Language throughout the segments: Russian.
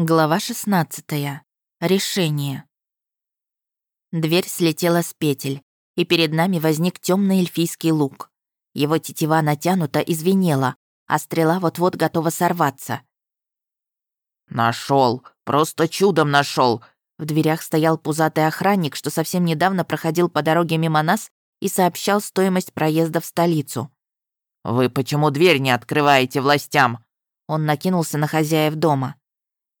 Глава 16. Решение. Дверь слетела с петель, и перед нами возник темный эльфийский лук. Его тетива натянута и звенела, а стрела вот-вот готова сорваться. Нашел, Просто чудом нашел! В дверях стоял пузатый охранник, что совсем недавно проходил по дороге мимо нас и сообщал стоимость проезда в столицу. «Вы почему дверь не открываете властям?» Он накинулся на хозяев дома.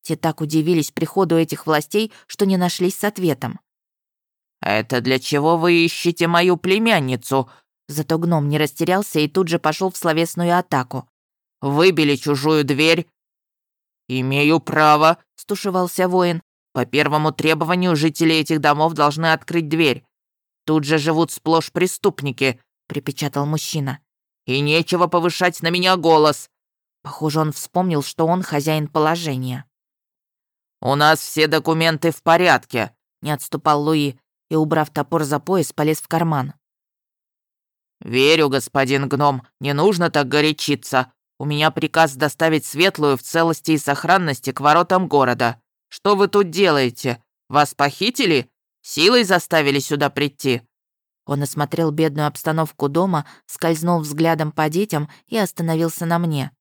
Те так удивились приходу этих властей, что не нашлись с ответом. «Это для чего вы ищете мою племянницу?» Зато гном не растерялся и тут же пошел в словесную атаку. «Выбили чужую дверь?» «Имею право», — стушевался воин. «По первому требованию жители этих домов должны открыть дверь. Тут же живут сплошь преступники», — припечатал мужчина. «И нечего повышать на меня голос». Похоже, он вспомнил, что он хозяин положения. «У нас все документы в порядке», — не отступал Луи и, убрав топор за пояс, полез в карман. «Верю, господин гном, не нужно так горячиться. У меня приказ доставить Светлую в целости и сохранности к воротам города. Что вы тут делаете? Вас похитили? Силой заставили сюда прийти?» Он осмотрел бедную обстановку дома, скользнул взглядом по детям и остановился на мне.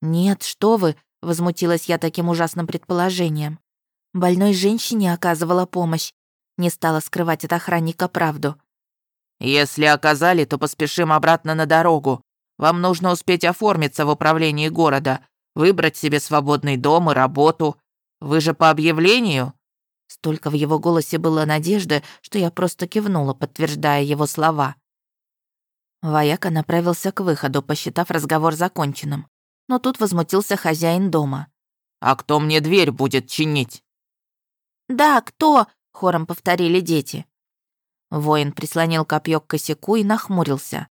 «Нет, что вы!» Возмутилась я таким ужасным предположением. Больной женщине оказывала помощь. Не стала скрывать от охранника правду. «Если оказали, то поспешим обратно на дорогу. Вам нужно успеть оформиться в управлении города, выбрать себе свободный дом и работу. Вы же по объявлению?» Столько в его голосе было надежды, что я просто кивнула, подтверждая его слова. Вояка направился к выходу, посчитав разговор законченным но тут возмутился хозяин дома. «А кто мне дверь будет чинить?» «Да, кто?» — хором повторили дети. Воин прислонил копье к косяку и нахмурился.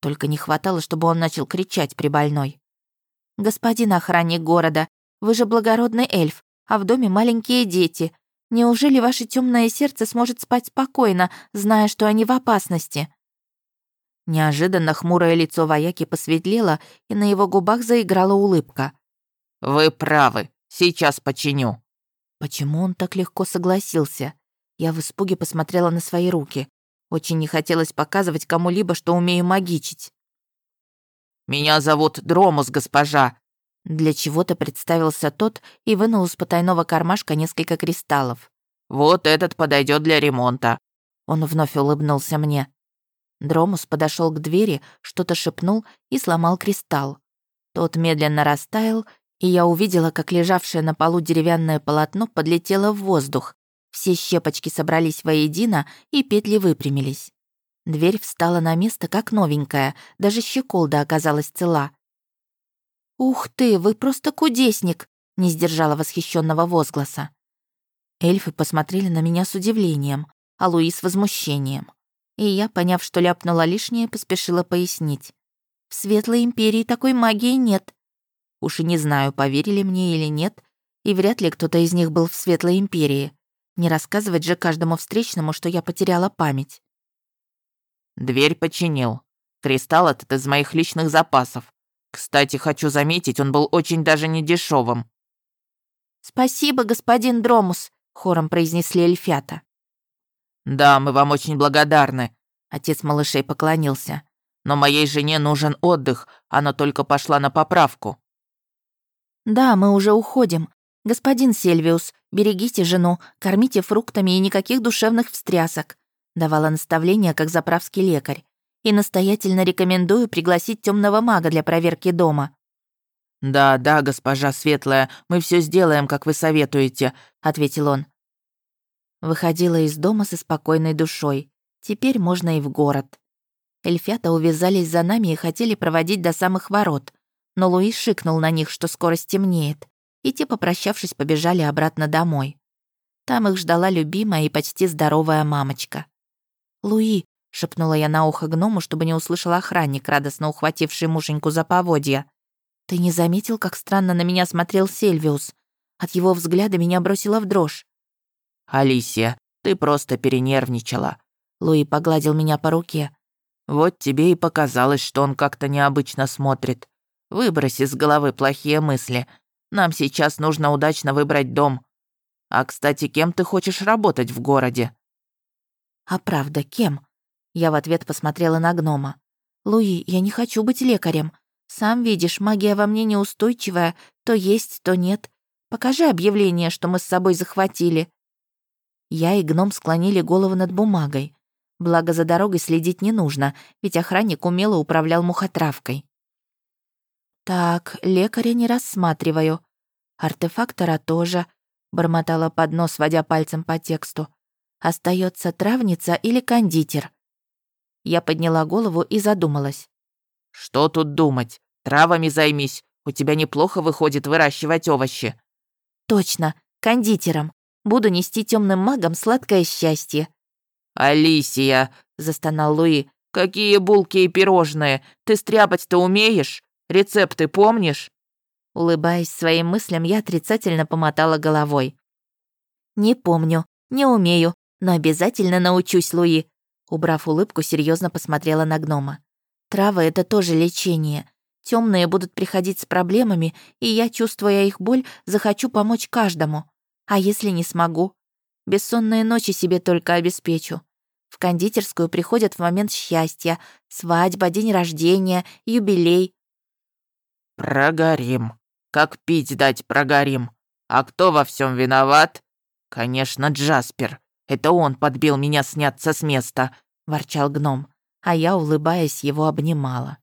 Только не хватало, чтобы он начал кричать при больной. «Господин охранник города, вы же благородный эльф, а в доме маленькие дети. Неужели ваше темное сердце сможет спать спокойно, зная, что они в опасности?» Неожиданно хмурое лицо вояки посветлело, и на его губах заиграла улыбка. «Вы правы. Сейчас починю». Почему он так легко согласился? Я в испуге посмотрела на свои руки. Очень не хотелось показывать кому-либо, что умею магичить. «Меня зовут Дромус, госпожа». Для чего-то представился тот и вынул из потайного кармашка несколько кристаллов. «Вот этот подойдет для ремонта». Он вновь улыбнулся мне. Дромус подошел к двери, что-то шепнул и сломал кристалл. Тот медленно растаял, и я увидела, как лежавшее на полу деревянное полотно подлетело в воздух. Все щепочки собрались воедино, и петли выпрямились. Дверь встала на место, как новенькая, даже щеколда оказалась цела. «Ух ты, вы просто кудесник!» — не сдержала восхищенного возгласа. Эльфы посмотрели на меня с удивлением, а Луи с возмущением. И я, поняв, что ляпнула лишнее, поспешила пояснить. В Светлой Империи такой магии нет. Уж и не знаю, поверили мне или нет, и вряд ли кто-то из них был в Светлой Империи. Не рассказывать же каждому встречному, что я потеряла память. Дверь починил. Кристалл этот из моих личных запасов. Кстати, хочу заметить, он был очень даже не дешевым. «Спасибо, господин Дромус», — хором произнесли эльфята. «Да, мы вам очень благодарны», — отец малышей поклонился. «Но моей жене нужен отдых, она только пошла на поправку». «Да, мы уже уходим. Господин Сельвиус, берегите жену, кормите фруктами и никаких душевных встрясок», — давала наставление как заправский лекарь. «И настоятельно рекомендую пригласить темного мага для проверки дома». «Да, да, госпожа Светлая, мы все сделаем, как вы советуете», — ответил он. Выходила из дома со спокойной душой. Теперь можно и в город. Эльфята увязались за нами и хотели проводить до самых ворот. Но Луи шикнул на них, что скоро стемнеет, и те, попрощавшись, побежали обратно домой. Там их ждала любимая и почти здоровая мамочка. «Луи», — шепнула я на ухо гному, чтобы не услышал охранник, радостно ухвативший муженьку за поводья. «Ты не заметил, как странно на меня смотрел Сельвиус? От его взгляда меня бросило в дрожь. «Алисия, ты просто перенервничала». Луи погладил меня по руке. «Вот тебе и показалось, что он как-то необычно смотрит. Выбрось из головы плохие мысли. Нам сейчас нужно удачно выбрать дом. А, кстати, кем ты хочешь работать в городе?» «А правда, кем?» Я в ответ посмотрела на гнома. «Луи, я не хочу быть лекарем. Сам видишь, магия во мне неустойчивая, то есть, то нет. Покажи объявление, что мы с собой захватили». Я и гном склонили голову над бумагой. Благо, за дорогой следить не нужно, ведь охранник умело управлял мухотравкой. «Так, лекаря не рассматриваю. Артефактора тоже», — бормотала под нос, водя пальцем по тексту. Остается травница или кондитер?» Я подняла голову и задумалась. «Что тут думать? Травами займись. У тебя неплохо выходит выращивать овощи». «Точно, кондитером. Буду нести темным магам сладкое счастье». «Алисия!» — застонал Луи. «Какие булки и пирожные! Ты стряпать-то умеешь? Рецепты помнишь?» Улыбаясь своим мыслям, я отрицательно помотала головой. «Не помню, не умею, но обязательно научусь, Луи». Убрав улыбку, серьезно посмотрела на гнома. «Травы — это тоже лечение. Темные будут приходить с проблемами, и я, чувствуя их боль, захочу помочь каждому. А если не смогу? Бессонные ночи себе только обеспечу. В кондитерскую приходят в момент счастья, свадьба, день рождения, юбилей. Прогорим. Как пить дать прогорим. А кто во всем виноват? Конечно, Джаспер. Это он подбил меня сняться с места, ворчал гном, а я, улыбаясь, его обнимала.